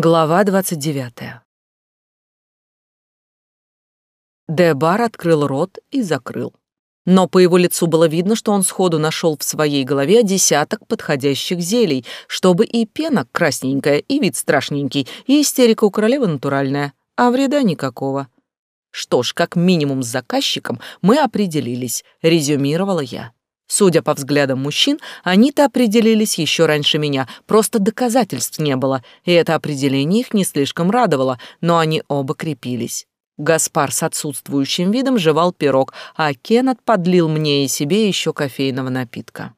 Глава 29. Дебар открыл рот и закрыл. Но по его лицу было видно, что он сходу нашел в своей голове десяток подходящих зелий, чтобы и пена красненькая, и вид страшненький, и истерика у королевы натуральная, а вреда никакого. Что ж, как минимум с заказчиком мы определились, резюмировала я. Судя по взглядам мужчин, они-то определились еще раньше меня, просто доказательств не было, и это определение их не слишком радовало, но они оба крепились. Гаспар с отсутствующим видом жевал пирог, а Кеннет подлил мне и себе еще кофейного напитка.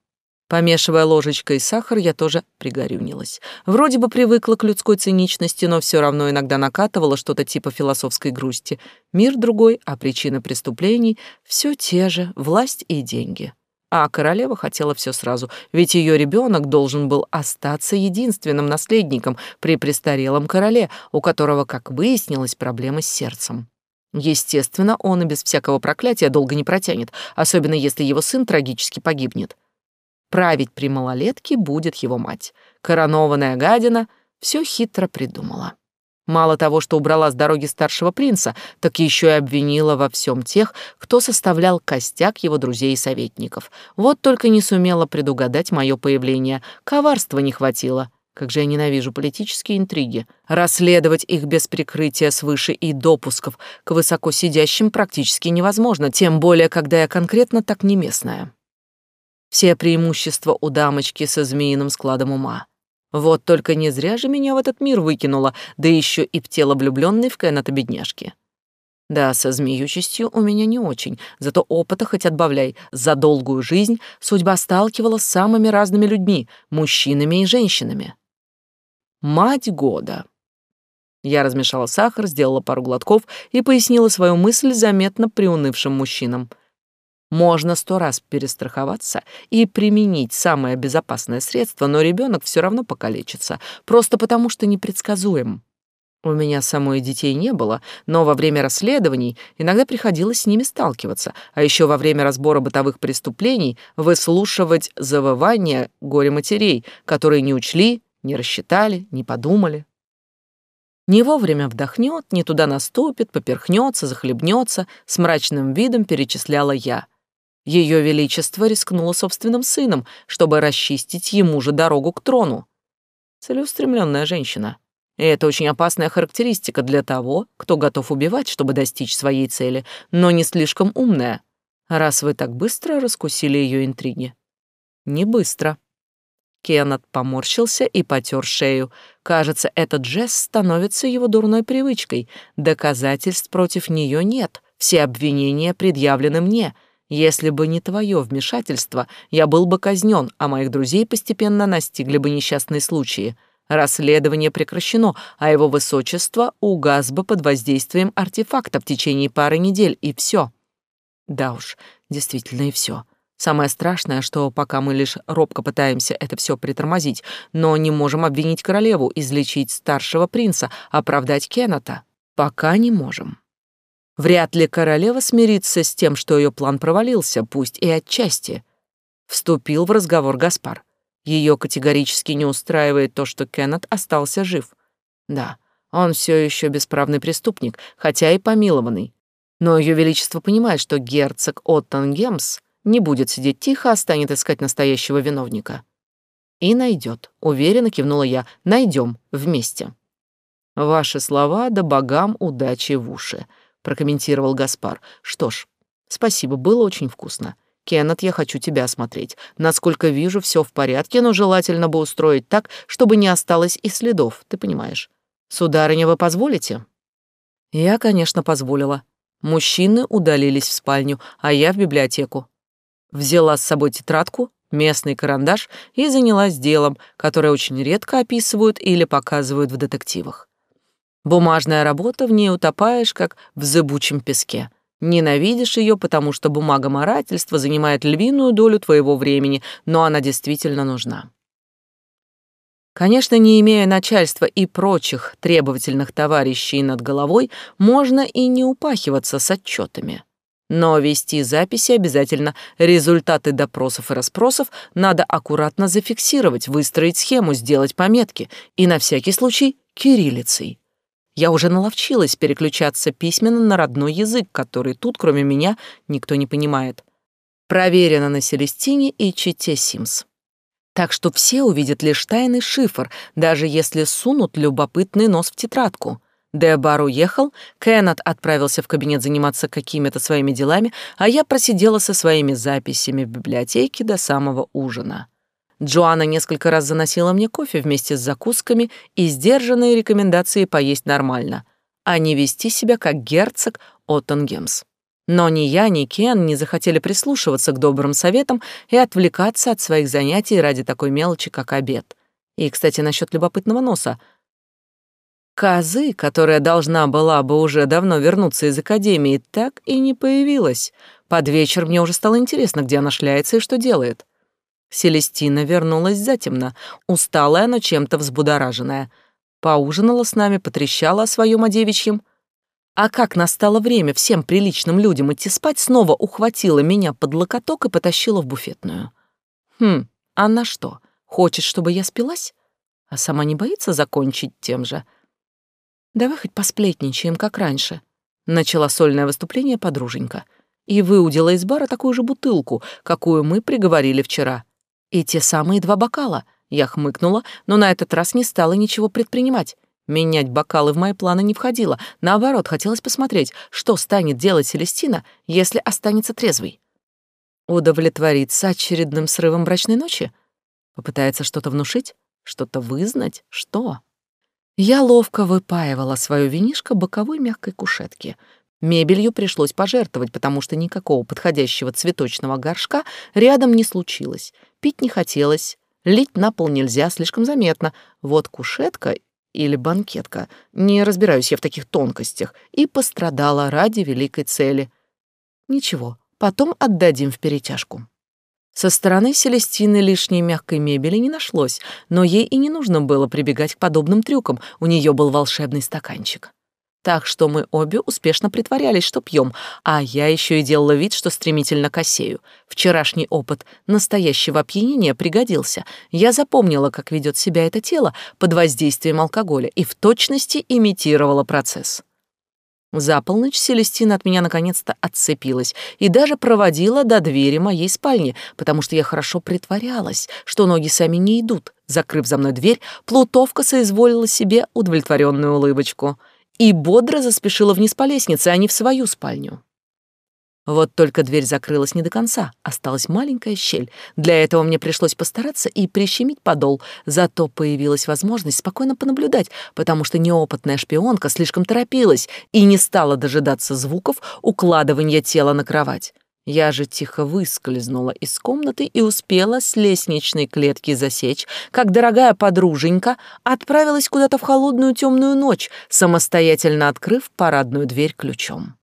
Помешивая ложечкой сахар, я тоже пригорюнилась. Вроде бы привыкла к людской циничности, но все равно иногда накатывала что-то типа философской грусти. Мир другой, а причины преступлений все те же — власть и деньги. А королева хотела все сразу, ведь ее ребенок должен был остаться единственным наследником при престарелом короле, у которого, как выяснилось, проблемы с сердцем. Естественно, он и без всякого проклятия долго не протянет, особенно если его сын трагически погибнет. Править при малолетке будет его мать. Коронованная гадина все хитро придумала. Мало того, что убрала с дороги старшего принца, так еще и обвинила во всем тех, кто составлял костяк его друзей и советников. Вот только не сумела предугадать мое появление. Коварства не хватило. Как же я ненавижу политические интриги. Расследовать их без прикрытия свыше и допусков к высокосидящим практически невозможно, тем более, когда я конкретно так не местная. Все преимущества у дамочки со змеиным складом ума. Вот только не зря же меня в этот мир выкинуло, да еще и в тело влюбленной в Кеннета бедняжки. Да, со змеючестью у меня не очень, зато опыта хоть отбавляй. За долгую жизнь судьба сталкивала с самыми разными людьми, мужчинами и женщинами. Мать года. Я размешала сахар, сделала пару глотков и пояснила свою мысль заметно приунывшим мужчинам. Можно сто раз перестраховаться и применить самое безопасное средство, но ребенок все равно покалечится, просто потому что непредсказуем. У меня самой детей не было, но во время расследований иногда приходилось с ними сталкиваться, а еще во время разбора бытовых преступлений выслушивать завывания горе-матерей, которые не учли, не рассчитали, не подумали. Не вовремя вдохнет, не туда наступит, поперхнется, захлебнется, с мрачным видом перечисляла я. Ее Величество рискнуло собственным сыном, чтобы расчистить ему же дорогу к трону. Целеустремленная женщина. И это очень опасная характеристика для того, кто готов убивать, чтобы достичь своей цели, но не слишком умная, раз вы так быстро раскусили ее интриги. Не быстро. Кеннет поморщился и потер шею. Кажется, этот жест становится его дурной привычкой. Доказательств против нее нет. Все обвинения предъявлены мне — если бы не твое вмешательство, я был бы казнен, а моих друзей постепенно настигли бы несчастные случаи. Расследование прекращено, а его высочество угас бы под воздействием артефакта в течение пары недель, и все. Да уж, действительно и все. Самое страшное, что пока мы лишь робко пытаемся это все притормозить, но не можем обвинить королеву, излечить старшего принца, оправдать Кеннета. Пока не можем. Вряд ли королева смирится с тем, что ее план провалился, пусть и отчасти. Вступил в разговор Гаспар. Ее категорически не устраивает то, что Кеннет остался жив. Да, он все еще бесправный преступник, хотя и помилованный. Но ее величество понимает, что герцог Оттенгемс не будет сидеть тихо, а станет искать настоящего виновника. И найдет, уверенно кивнула я, найдем вместе. Ваши слова да богам удачи в уши прокомментировал Гаспар. Что ж, спасибо, было очень вкусно. Кеннет, я хочу тебя осмотреть. Насколько вижу, все в порядке, но желательно бы устроить так, чтобы не осталось и следов, ты понимаешь. Сударыня, вы позволите? Я, конечно, позволила. Мужчины удалились в спальню, а я в библиотеку. Взяла с собой тетрадку, местный карандаш и занялась делом, которое очень редко описывают или показывают в детективах. Бумажная работа, в ней утопаешь, как в зыбучем песке. Ненавидишь ее, потому что бумагоморательство занимает львиную долю твоего времени, но она действительно нужна. Конечно, не имея начальства и прочих требовательных товарищей над головой, можно и не упахиваться с отчетами. Но вести записи обязательно. Результаты допросов и расспросов надо аккуратно зафиксировать, выстроить схему, сделать пометки. И на всякий случай кириллицей. Я уже наловчилась переключаться письменно на родной язык, который тут, кроме меня, никто не понимает. Проверено на Селестине и Чите Симс. Так что все увидят лишь тайный шифр, даже если сунут любопытный нос в тетрадку. Дебар уехал, Кеннет отправился в кабинет заниматься какими-то своими делами, а я просидела со своими записями в библиотеке до самого ужина. Джоанна несколько раз заносила мне кофе вместе с закусками и сдержанные рекомендации поесть нормально, а не вести себя как герцог Оттенгемс. Но ни я, ни Кен не захотели прислушиваться к добрым советам и отвлекаться от своих занятий ради такой мелочи, как обед. И, кстати, насчет любопытного носа. Козы, которая должна была бы уже давно вернуться из академии, так и не появилась. Под вечер мне уже стало интересно, где она шляется и что делает. Селестина вернулась затемно, усталая, но чем-то взбудораженная. Поужинала с нами, потрещала о своем одевичьем — а как настало время всем приличным людям идти спать, снова ухватила меня под локоток и потащила в буфетную. Хм, она что, хочет, чтобы я спилась? А сама не боится закончить тем же? Давай хоть посплетничаем, как раньше. Начала сольное выступление подруженька и выудила из бара такую же бутылку, какую мы приговорили вчера. И те самые два бокала. Я хмыкнула, но на этот раз не стала ничего предпринимать. Менять бокалы в мои планы не входило. Наоборот, хотелось посмотреть, что станет делать Селестина, если останется трезвой. Удовлетвориться очередным срывом брачной ночи? Попытается что-то внушить? Что-то вызнать? Что? Я ловко выпаивала свое винишко боковой мягкой кушетки. Мебелью пришлось пожертвовать, потому что никакого подходящего цветочного горшка рядом не случилось. Пить не хотелось, лить на пол нельзя, слишком заметно. Вот кушетка или банкетка, не разбираюсь я в таких тонкостях, и пострадала ради великой цели. Ничего, потом отдадим в перетяжку. Со стороны Селестины лишней мягкой мебели не нашлось, но ей и не нужно было прибегать к подобным трюкам, у нее был волшебный стаканчик. Так что мы обе успешно притворялись, что пьем, а я еще и делала вид, что стремительно косею. Вчерашний опыт настоящего опьянения пригодился. Я запомнила, как ведет себя это тело под воздействием алкоголя и в точности имитировала процесс. За полночь Селестина от меня наконец-то отцепилась и даже проводила до двери моей спальни, потому что я хорошо притворялась, что ноги сами не идут. Закрыв за мной дверь, плутовка соизволила себе удовлетворенную улыбочку — и бодро заспешила вниз по лестнице, а не в свою спальню. Вот только дверь закрылась не до конца, осталась маленькая щель. Для этого мне пришлось постараться и прищемить подол, зато появилась возможность спокойно понаблюдать, потому что неопытная шпионка слишком торопилась и не стала дожидаться звуков укладывания тела на кровать. Я же тихо выскользнула из комнаты и успела с лестничной клетки засечь, как дорогая подруженька отправилась куда-то в холодную темную ночь, самостоятельно открыв парадную дверь ключом.